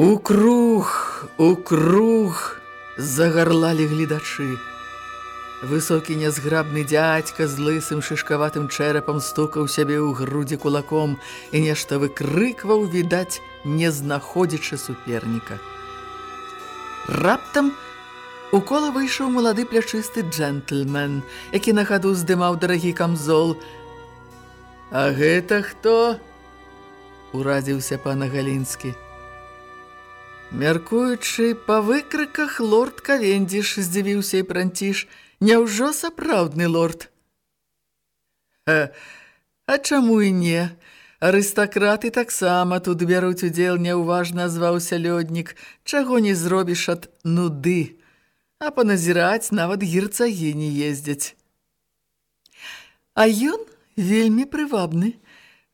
У круг, у круг загарлалі гледачы. Высокі нязграбны дзядзька з лысым шышкаватым чэрапам стукаў сябе ў грудзі кулаком і нешта выкрыкваў, відаць, не знаходзячы суперніка. Раптам у кола выйшаў малады плячысты джентльмен, які на хаду здымаў дарагі камзол. «А гэта хто?» – уразіўся пана Галінскі. Мяркуючы па выкрыках, лорд Кавендзіш здзівіўся і пранціш. Няўжо сапраўдны лорд? А, а чаму і не? Арыстакраты таксама тут бяруць удзел, няўважна зваўся лёднік. Чаго не зробіш ад нуды? А паназіраць нават гірцагі не ездзяць. А ён вельмі прывабны.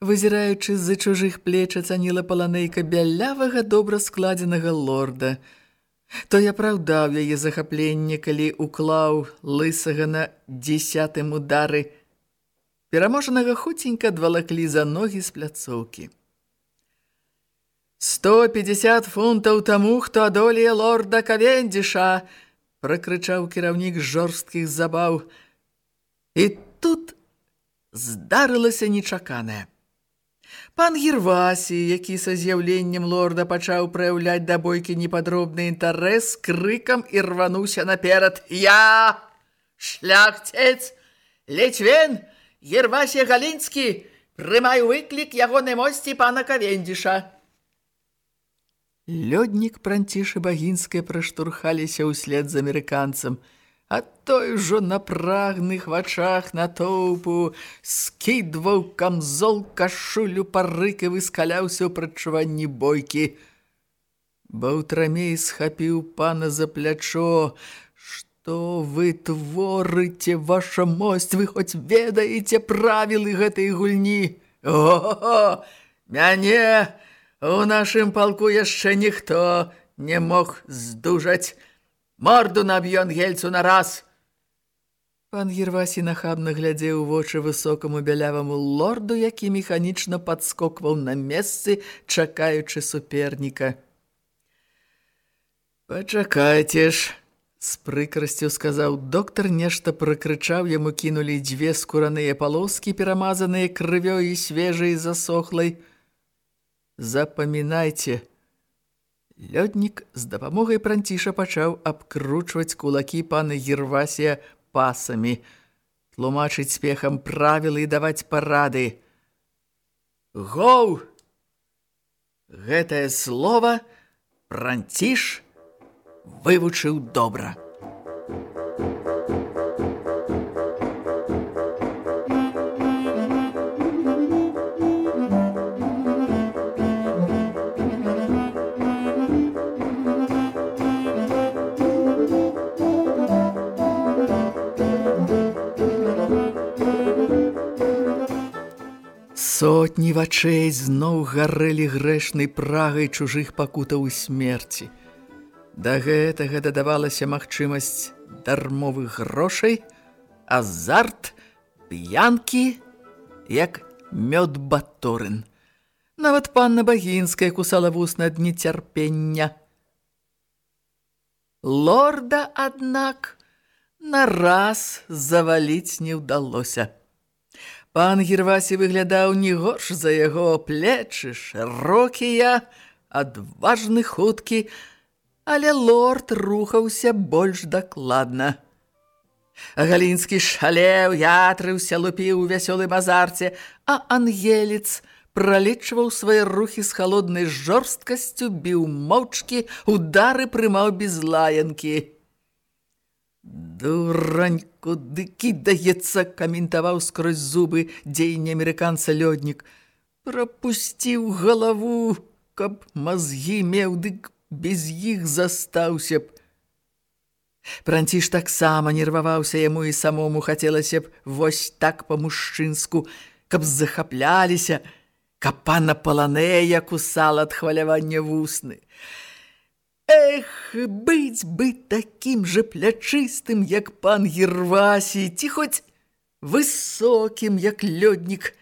Вызіраючы з-за чужых плеч ацаніла паланейка бялявага добра складзенага лорда. То я праўдаў яе захапленне, калі уклаў лысага на дзесятым удары. Пераможанага хуценька адвалаклі за ногі з пляцоўкі. «Сто пятьдесят фунтаў таму, хто адолее лорда Кавендзіша!» пракрычаў кіраўнік жорсткіх забаў. І тут здарылася нечаканае. Пан Гірвасі, які са з'яўленнем лорда пачаў праяўляць да бойкі непадробны інтарэс, крыкам і рвануўся наперад. «Я! Шляхцец! Лечвен! Гірвасі Галінскі! Прымаю выклік ягонай мосці пана Кавендзіша!» Лёднік пранцішы багінскай праштурхаліся ўслед з амерыканцам – а той ужо на прагных вачах натоўпу скідваў камзол кашулю парык і выскаляўся ў прачуванні бойкі. Баўтрамей схапіў пана за плячо. Што вы творыце, ваша мость, вы хоць ведаеце правілы гэтай гульні? О, мяне у нашым палку яшчэ ніхто не мог здужаць. Морду наб'ён гельцу на раз. Пан Гервасі нахабна глядзеў вочы высокаму бяляваму лорду, які механічна падскокваў на месцы, чакаючы суперніка. «Пачакайце ж!» – з прыкрасцю сказаў доктар, нешта прыкрычаў, яму кінулі дзве скураныя палоскі, перамазаныя крывёй і свежай засохлай. «Запамінайце!» Лёднік з дапамогай пранціша пачаў абкручваць кулакі пана Гервасія пасамі, тлумачыць спехам правілы і даваць парады. Гоў! Гэтае слова пранціш вывучыў добра. Сотні вачэй зноў гарэлі грэшнай прагай чужых пакутаў і смерці. Да гэтага дадавалася магчымасць дармовых грошай, азарт, п'янкі, як мёд баторын. Нават панна Багінская кусала вус над нецярпення. Лорда, аднак, на раз заваліць не ўдалося. Пан Гервасі выглядаў не горш за яго плечы, шырокія, адважны хуткі, але лорд рухаўся больш дакладна. Галінскі шалеў, ятрыўся, лупіў у вясёлым азарце, а ангелец пралічваў свае рухі з халоднай жорсткасцю, біў моўчкі, удары прымаў без лаянкі. «Дурань, куды кідаецца!» – каментаваў скрозь зубы дзеянне амерыканца лёднік. «Прапусціў галаву, каб мазгі меў, дык без іх застаўся б». Пранціш таксама нерваваўся яму і самому хацелася б вось так па-мужчынску, каб захапляліся, каб пана Паланея кусала ад хвалявання вусны. Эх, быць бы такім жа плячыстым, як пан Гервасій, ці хоць высокім, як лёднік.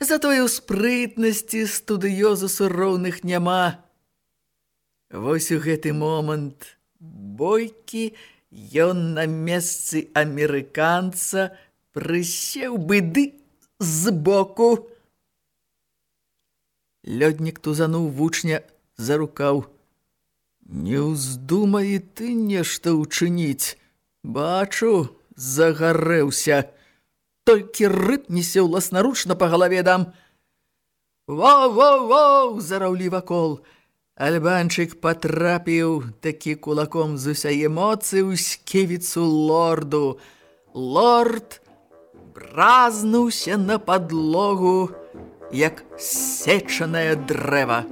Затое ў спрытнасці студыёзусу роўных няма. Вось у гэты момант бойкі ён на месцы амерыканца прысеў быды збоку. Лёднік тузануў вучня за рукаў. Не ўздумай ты нешта ўчыніць. Бачу, загарэўся. Толькі рыпнесе ўласнаручна па галаве дам. Воу-воу-воу, зараўлі вакол. Альбанчык патрапіў такі кулаком з усяе эмоцыі ў сківіцу лорду. Лорд бразнуўся на падлогу, як сечанае дрэва.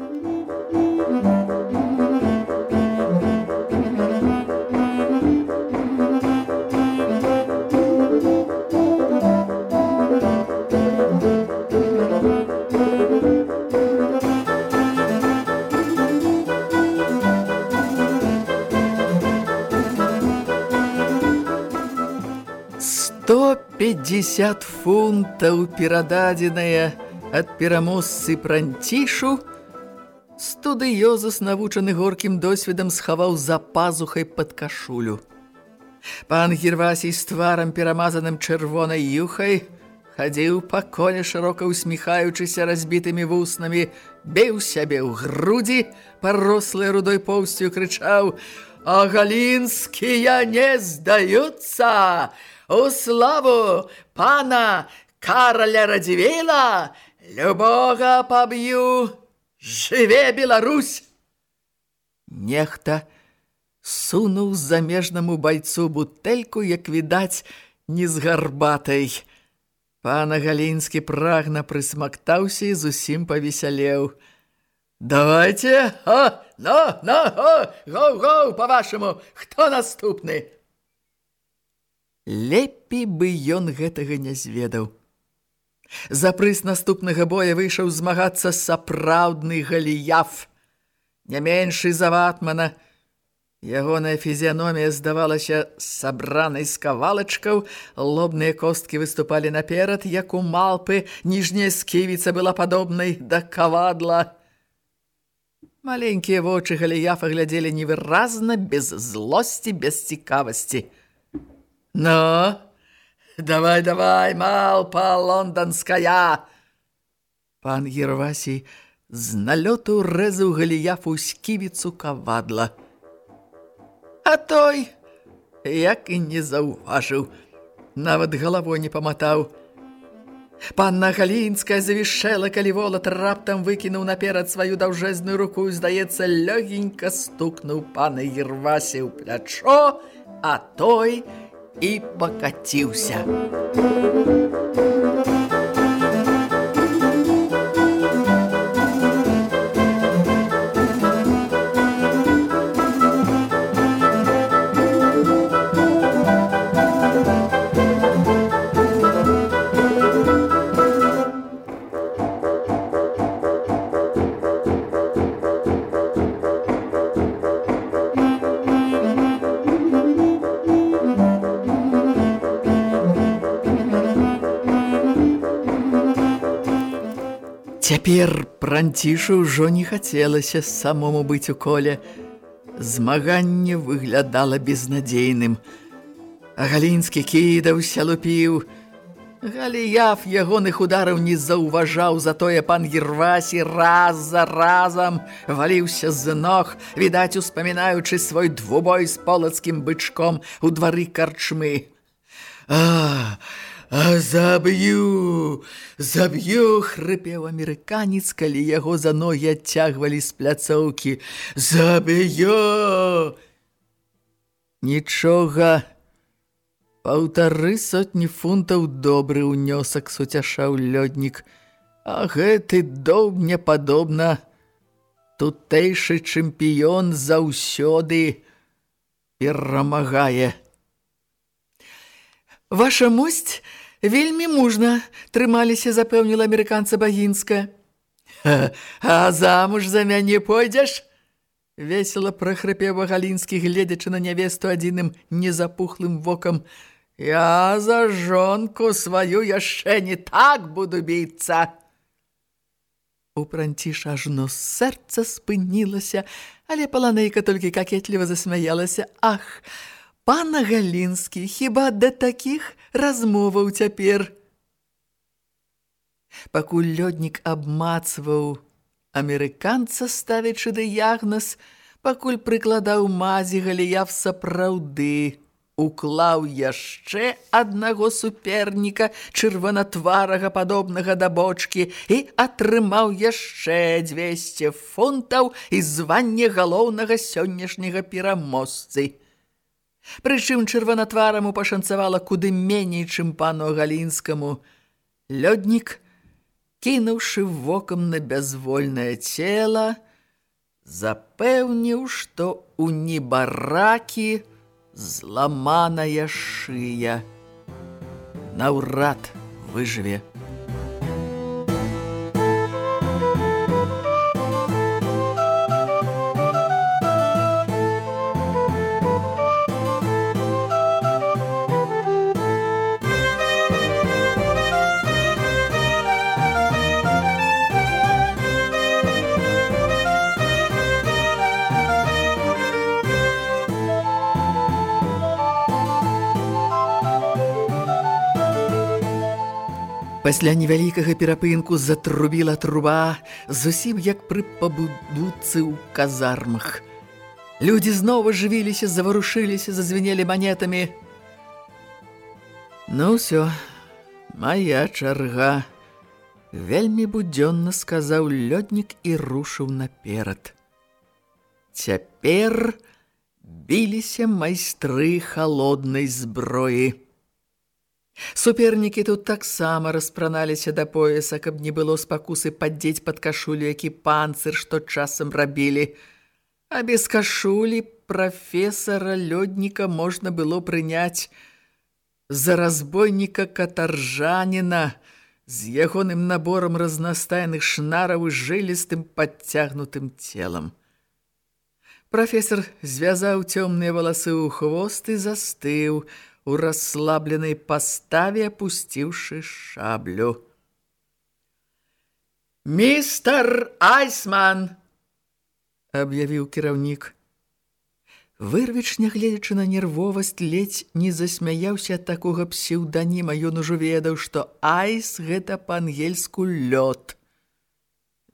150 фунтаў перададзеная ад пераможцы пранцішу, студыёзус, навучаны горкім досведам, схаваў за пазухай пад кашулю. Пан Гервасій з тварам перамазаным чырвонай юхай хадзіў па коле, шырока усміхаючыся разбітымі вуснамі, беў сябе ў грудзі, парослай рудой поўсцю крычаў «А галінскія не здаюцца!» У славу пана Караля Радзівейла любога паб'ю, жыве Беларусь! Нехта сунуў замежнаму байцу бутэльку, як відаць, не з гарбатай. Пана Галінскі прагна прысмактаўся і зусім павесялеў. «Давайте, о, ну, ну, о, гоу-гоу, по-вашаму, хто наступны?» Лепей бы ён гэтага не зведаў. За прыз наступнага боя выйшаў змагацца сапраўдны галіяф. Не меншы за ватмана. Ягоная фізіяномія здавалася сабранай з кавалачкаў, лобныя косткі выступалі наперад, як у малпы, ніжняя сківіца была падобнай да кавадла. Маленькія вочы галіяфа глядзелі невыразна, без злосці, без цікавасці. «Ну, давай, давай, малпа лондонская!» Пан Гервасій з налёту рэзаў галіяфу сківіцу кавадла. А той, як і не заўважыў, нават галавой не паматаў. Панна Галінская завішэла, калі волат раптам выкінуў наперад сваю даўжэзную руку і, здаецца, лёгенька стукнуў пана Гервасі ў плячо, а той – і пакаціўся. Цяпер пранцішу ўжо не хацелася самому быць у коле. Змаганне выглядала безнадзейным. Галінскі кідаўся, лупіў. Галіяф ягоных удараў не заўважаў, затое пан Гервасі раз за разам валіўся з ног, відаць, успамінаючы свой двубой з полацкім бычком у двары карчмы. А, а заб'ю, заб'ю, хрыпеў амерыканец, калі яго за ногі адцягвалі з пляцоўкі. Заб'ю! Нічога Паўтары сотні фунтаў добры ўнёсак суцяшаў лёднік, а гэты дом мне падобна. Тутэйшы чэмпіён заўсёды перамагае. Ваша мусць вельмі мужна, трымаліся, запэўніла амерыканца Багінска. А замуж за мяне пойдзеш? Весела прахрыпеў Галінскі, гледзячы на нявесту адзіным незапухлым вокам. Я за жонку сваю яшчэ не так буду біцца. У пранціш ажно сэрца спынілася, але паланейка толькі какетліва засмяялася. Ах, пана Галінскі, хіба да такіх размоваў цяпер? Пакуль лёднік абмацваў амерыканца, ставячы дыягназ, пакуль прыкладаў мазі галіяв сапраўды, уклаў яшчэ аднаго суперніка чырванатварага падобнага да бочкі і атрымаў яшчэ 200 фунтаў і званне галоўнага сённяшняга пераможцы. Прычым чырванатвараму пашанцавала куды меней, чым пану Галінскаму. Лёднік, кінуўшы вокам на бязвольнае цела, запэўніў, што ў небаракі – зламаная шыя наўрад выжыве. Пасля невялікага перапынку затрубіла труба, зусім як пры пабудуцы ў казармах. Людзі зноў ажывіліся, заварушыліся, зазвенелі манетамі. Ну ўсё, мая чарга. Вельмі будзённа сказаў лёднік і рушыў наперад. Цяпер біліся майстры халоднай зброі. Супернікі тут таксама распраналіся да пояса, каб не было спакусы паддзець пад кашулю, які панцыр што часам рабілі. А без кашулі прафесара лёдніка можна было прыняць за разбойніка катаржаніна з ягоным наборам разнастайных шнараў і жылістым падцягнутым целам. Прафесар звязаў цёмныя валасы ў хвост і застыў, у расслабленай паставе апусціўшы шаблю. «Містер Айсман!» – аб'явіў кіраўнік. Вырвіч, нягледзячы на нервовасць, ледзь не засмяяўся ад такога псеўданіма. Ён ужо ведаў, што Айс – гэта па-ангельску лёд.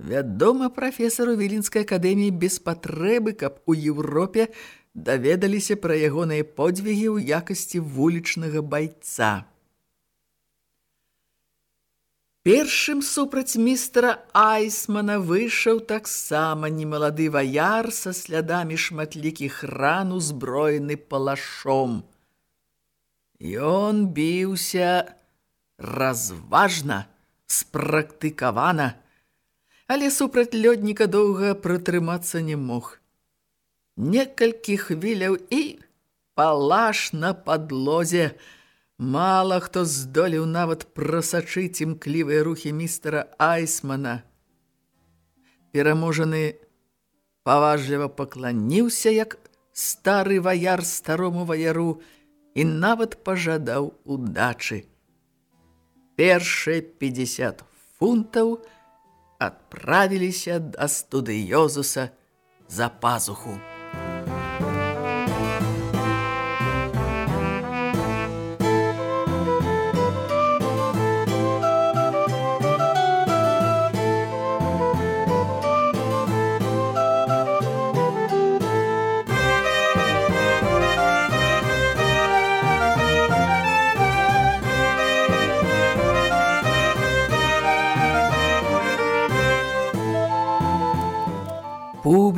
Вядома, прафесару Віленскай акадэміі без патрэбы, каб у Еўропе – даведаліся пра ягоныя подзвігі ў якасці вулічнага байца. Першым супраць містера Айсмана выйшаў таксама немалады ваяр са слядамі шматлікіх ран узброены палашом. Ён біўся разважна, спрактыкавана, але супраць лёдніка доўга прытрымацца не мог некалькі хвіляў і палаш на падлозе. Мала хто здолеў нават прасачыць імклівыя рухі містера Айсмана. Пераможаны паважліва пакланіўся, як стары ваяр старому ваяру і нават пажадаў удачы. Першыя 50 фунтаў адправіліся да студыёзуса за пазуху.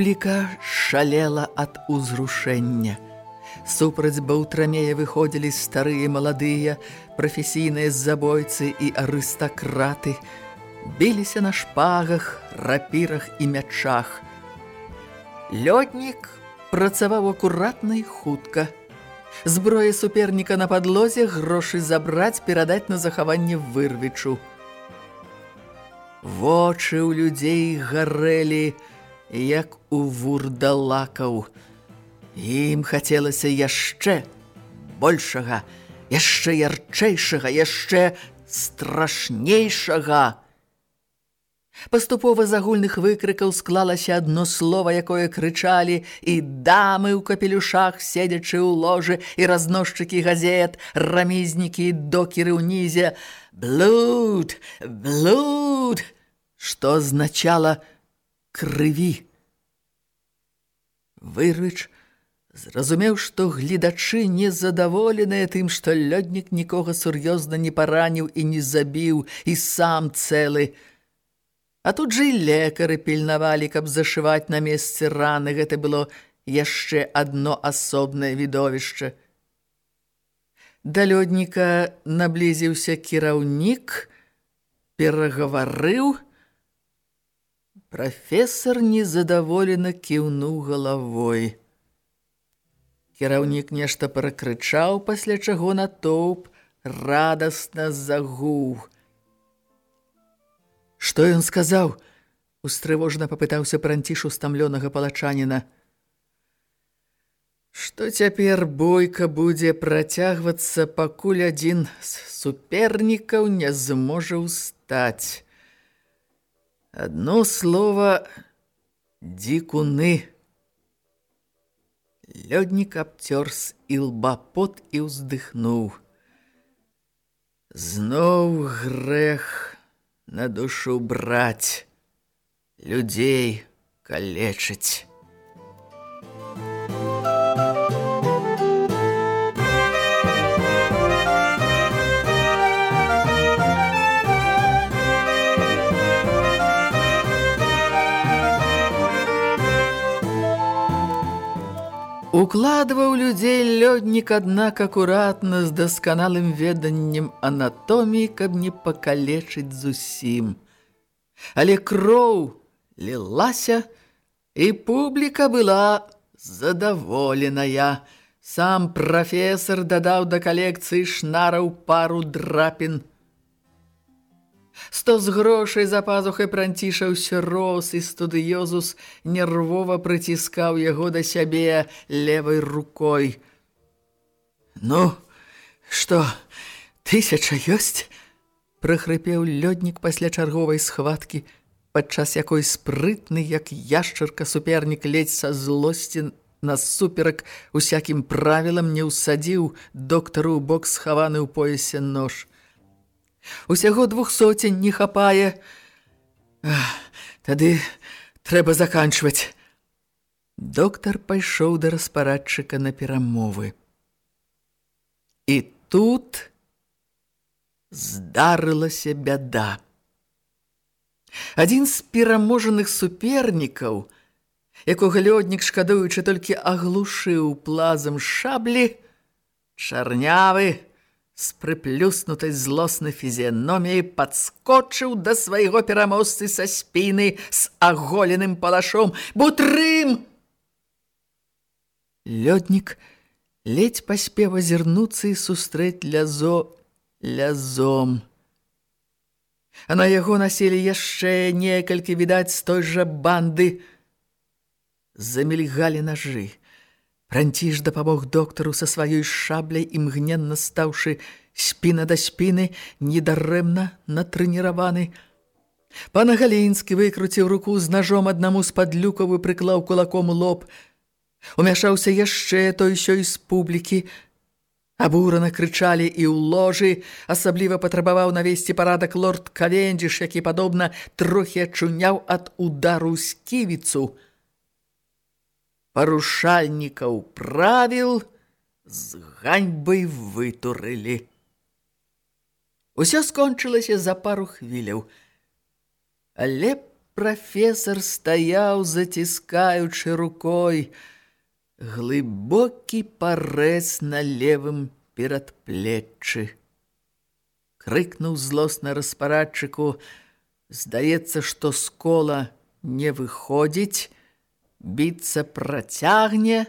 Публіка шалела ад узрушэння. Супраць баўтрамея выходзілі старыя маладыя, прафесійныя забойцы і арыстакраты, біліся на шпагах, рапірах і мячах. Лётнік працаваў акуратна і хутка. Зброя суперніка на падлозе грошы забраць, перадаць на захаванне вырвічу. Вочы ў людзей гарэлі, як у вурдалакаў. Ім хацелася яшчэ большага, яшчэ ярчэйшага, яшчэ страшнейшага. Паступова з агульных выкрыкаў склалася адно слова, якое крычалі і дамы ў капелюшах, седзячы ў ложы і разносчыкі газет, рамізнікі і докеры ўнізе «Блуд! Блуд!» што азначала «крыві». Вырвіч зразумеў, што гледачы незадаволеныя тым, што лёднік нікога сур'ёзна не параніў і не забіў, і сам цэлы – А тут жа і лекары пільнавалі, каб зашываць на месцы раны. Гэта было яшчэ адно асобнае відовішча. Да лёдніка наблізіўся кіраўнік, перагаварыў. Прафесор незадаволена кіўнуў галавой. Кіраўнік нешта пракрычаў, пасля чаго натоўп радасна загуў. Што ён сказаў? Устрывожна папытаўся пранцішу стамлёнага палачаніна. Што цяпер бойка будзе працягвацца, пакуль адзін з супернікаў не зможа ўстаць. Адно слова дзікуны. Лёднік абцёр з ілба пот і ўздыхнуў. Зноў грэх на душу браць, людзей калечыць. Укладваў людзей лёднік, аднак акуратна з дасканалым веданнем анатоміі, каб не пакалечыць зусім. Але кроў лілася, і публіка была задаволеная. Сам прафесор дадаў да калекцыі шнараў пару драпін – Сто з грошай за пазухай пранцішаўся рос, і студыёзус нервова прыціскаў яго да сябе левай рукой. «Ну, што, тысяча ёсць?» – прахрыпеў лёднік пасля чарговай схваткі, падчас якой спрытны, як яшчарка супернік ледзь са злосці насуперак усякім правілам не ўсадзіў доктару бок схаваны ў поясе нож – Усяго двух соцень не хапае. Тады трэба заканчваць. Доктар пайшоў да распарадчыка на перамовы. І тут здарылася бяда. Адзін з пераможаных супернікаў, якога лёднік, шкадуючы, толькі аглушыў плазам шаблі, чарнявы, з прыплюснутай злоснай фізіяноміяй падскочыў да свайго пераможцы са спіны з аголеным палашом. «Бутрым!» Лёднік ледзь паспеў азірнуцца і сустрэць лязо лязом. А на яго населі яшчэ некалькі, відаць, з той жа банды. Замільгалі нажы. Франціш дапамог доктару са сваёй шабляй імгненна стаўшы спіна да спіны, недарэмна натрэніраваны. Пан Галінскі выкруціў руку з нажом аднаму з падлюкаў і прыклаў кулаком лоб. Умяшаўся яшчэ той сёй з публікі. Абурана крычалі і ў ложы, асабліва патрабаваў навесці парадак лорд Кавендзіш, які, падобна, трохі ачуняў ад удару сківіцу – парушальнікаў правіл з ганьбай вытурылі. Усё скончылася за пару хвіляў, але прафесор стаяў, заціскаючы рукой глыбокі парэз на левым перадплеччы. Крыкнуў злосна распарадчыку, здаецца, што з кола не выходзіць, біцца працягне,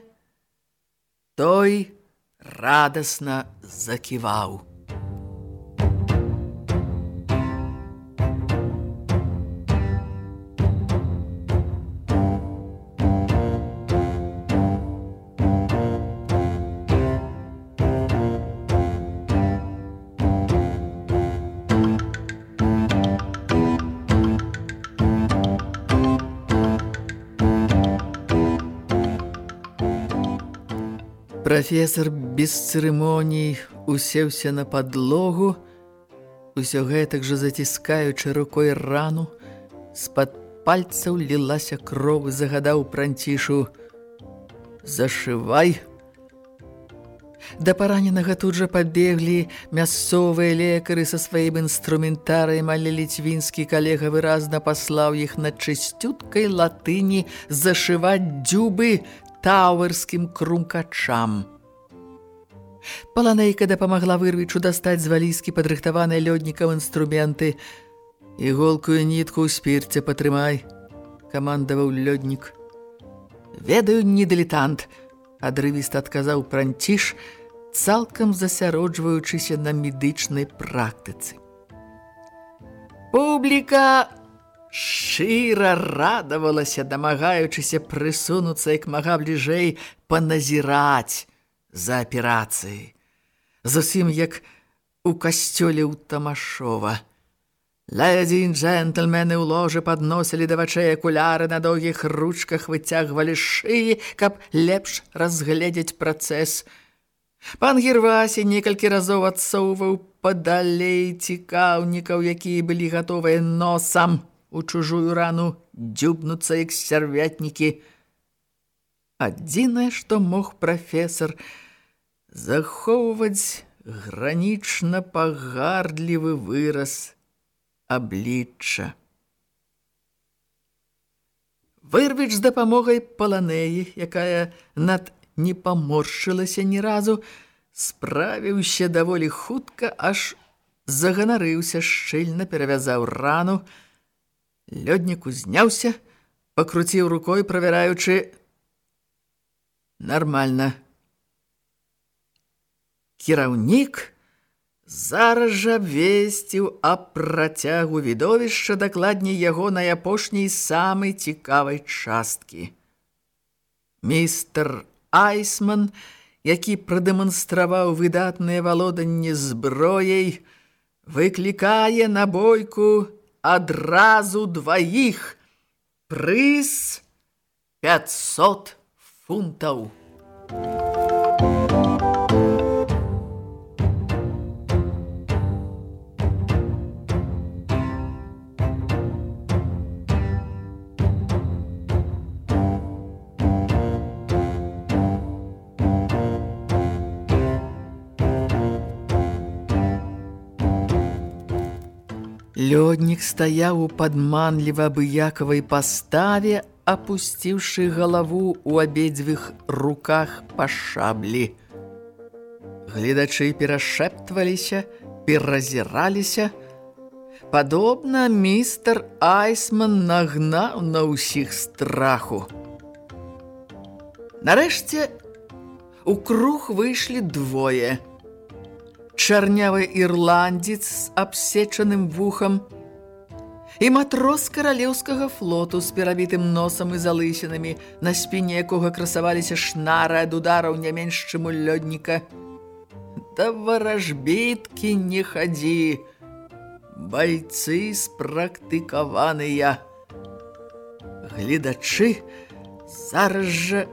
той радасна заківаў. Прафесор без цырымоній усеўся на падлогу, усё гэтак жа заціскаючы рукой рану, з-пад пальцаў лілася кроў, загадаў пранцішу: "Зашывай". Да параненага тут жа пабеглі мясцовыя лекары са сваім інструментарыем, але ліцвінскі калега выразна паслаў іх на чысцюткай латыні зашываць дзюбы тауэрскім крумкачам. Паланейка дапамагла вырвічу дастаць з валізкі падрыхтаваныя лёднікам інструменты. Іголкую нітку ў спірце патрымай, камандаваў лёднік. Ведаю, не дылетант, адрывіст адказаў пранціш, цалкам засяроджваючыся на медычнай практыцы. Публіка шчыра радавалася, дамагаючыся прысунуцца як мага бліжэй паназіраць за аперацыяй. Зусім як у касцёле ў Тамашова. Лэдзі і джэнтльмены ў ложы падносілі да вачэй акуляры на доўгіх ручках выцягвалі шыі, каб лепш разгледзець працэс. Пан Гервасі некалькі разоў адсоўваў падалей цікаўнікаў, якія былі гатовыя носам у чужую рану дзюбнуцца як сярвятнікі. Адзінае, што мог прафесор захоўваць гранічна пагардлівы выраз аблічча. Вырвіч з дапамогай паланеі, якая над не паморшчылася ні разу, справіўся даволі хутка, аж заганарыўся, шчыльна перавязаў рану, Лёднік узняўся, пакруціў рукой, правяраючы нармальна. Кіраўнік зараз жа абвесціў аб працягу відовішча дакладней яго на апошняй самай цікавай часткі. Містер Айсман, які прадэманстраваў выдатнае валоданне зброяй, выклікае на бойку адразу дваіх. Прыз 500 фунтаў. Лёднік стаяў у падманліва абыякавай паставе, апусціўшы галаву ў абедзвых руках па шаблі. Гледачы перашэптваліся, перазіраліся. Падобна, містер Айсман нагнаў на ўсіх страху. Нарэшце, у круг выйшлі двое – чарнявы ірландзец з абсечаным вухам і матрос каралеўскага флоту з перабітым носам і залысінамі, на спіне якога красаваліся шнары ад удараў не менш чым у лёдніка. Да варажбіткі не хадзі, байцы спрактыкаваныя. Гледачы зараз жа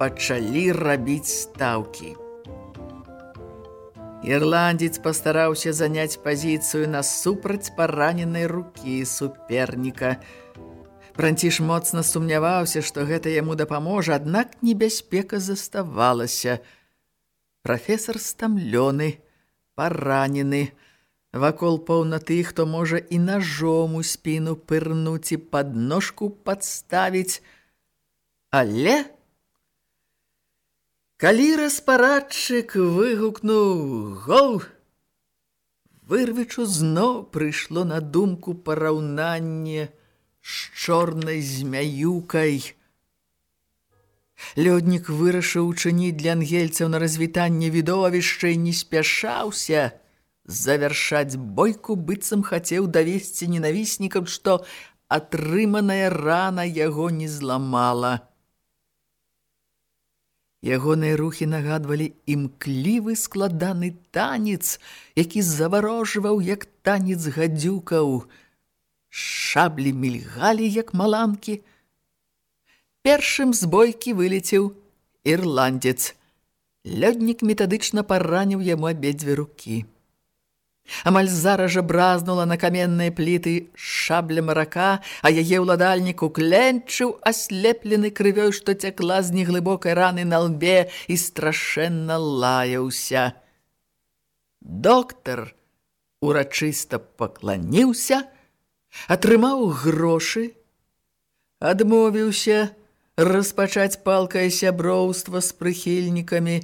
пачалі рабіць стаўкі. Ірландзец пастараўся заняць пазіцыю насупраць параненай рукі суперніка. Пранціш моцна сумняваўся, што гэта яму дапаможа, аднак небяспека заставалася. Прафесор стамлёны, паранены, Вакол поўна тых, хто можа і ножом у спіну пырнуць і падножку падставіць. Але... Калі распарадчык выгукнуў «Гол!», вырвічу зноў прыйшло на думку параўнанне з чорнай змяюкай. Лёднік вырашыў учыніць для ангельцаў на развітанне відовішча і не спяшаўся – завяршаць бойку быццам хацеў давесці ненавіснікам, што атрыманая рана яго не зламала. Ягоныя рухі нагадвалі імклівы складаны танец, які заварожваў, як танец гадзюкаў. Шаблі мільгалі, як маланкі. Першым з бойкі вылецеў ірландец. Лёднік метадычна параніў яму абедзве рукі. Амаль зараз жа бразнула на каменныя пліты шабля марака, а яе ўладальнік укленчыў аслеплены крывёй, што цякла з неглыбокай раны на лбе і страшэнна лаяўся. Доктар урачыста пакланіўся, атрымаў грошы, адмовіўся распачаць палкае сяброўства з прыхільнікамі,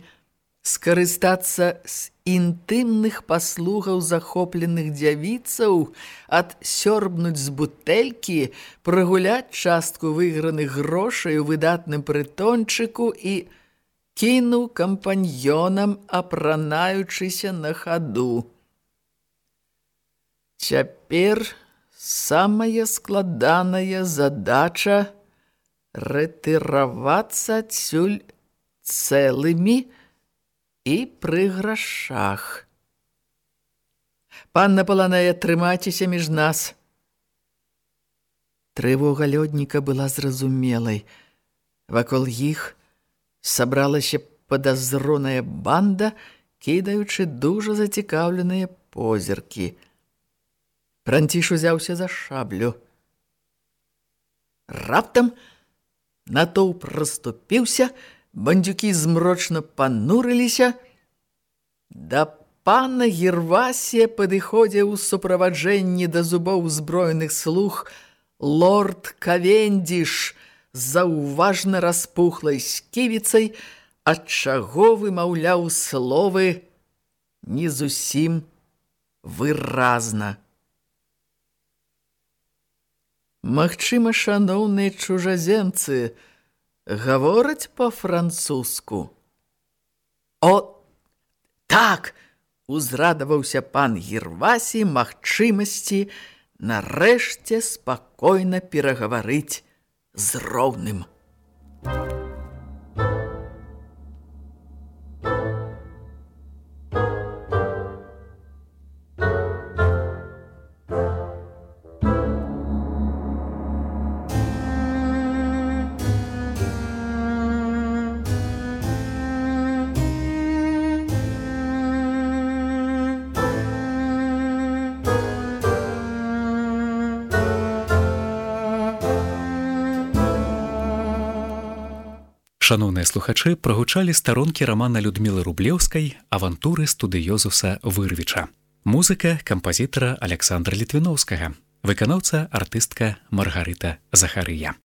скарыстацца з інтымных паслугаў захопленых дзявіцаў, адсёрбнуць з бутэлькі, прагуляць частку выйграных грошай у выдатным прытончыку і кінуў кампаньёнам, апранаючыся на хаду. Цяпер самая складаная задача рэтыравацца адсюль цэлымі, і пры грашах. Панна Паланея, трымайцеся між нас. Трывога лёдніка была зразумелай. Вакол іх сабралася падазроная банда, кідаючы дужа зацікаўленыя позіркі. Пранціш узяўся за шаблю. Раптам натоўп расступіўся, Бандюкі змрочна панурыліся. Да пана Гервасія падыходзіў у суправаджэнні да зубоў узброеных слух лорд Кавендіш заўважна распухлай сківіцай, ад чаго вымаўляў словы не зусім выразна. Магчыма, шаноўныя чужаземцы, гавораць па-французску. О, так! Узрадаваўся пан Гервасі магчымасці нарэшце спакойна перагаварыць з роўным. Thank Шаноўныя слухачы прагучалі старонкі рамана Людмілы Рублеўскай авантуры студыёзуса вырвіча. Музыка кампазітара Александра Літвіноўскага, выканаўца артыстка Маргарыта Захарыя.